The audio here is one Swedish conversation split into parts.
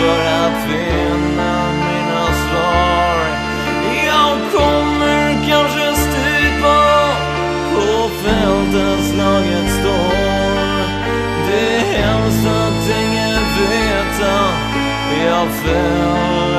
för att finna mina svar. Jag kommer kanske stupa på fältet slaget står. Det är hemskt att ingen veta jag föll.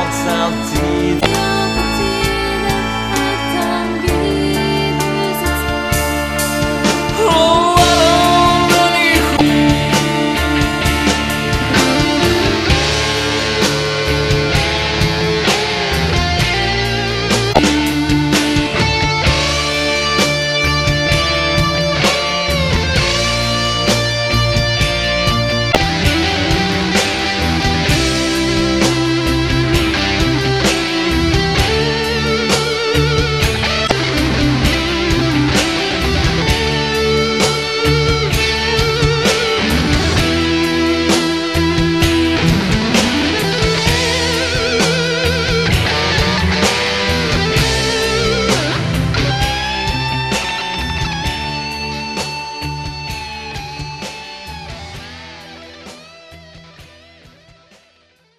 nossa.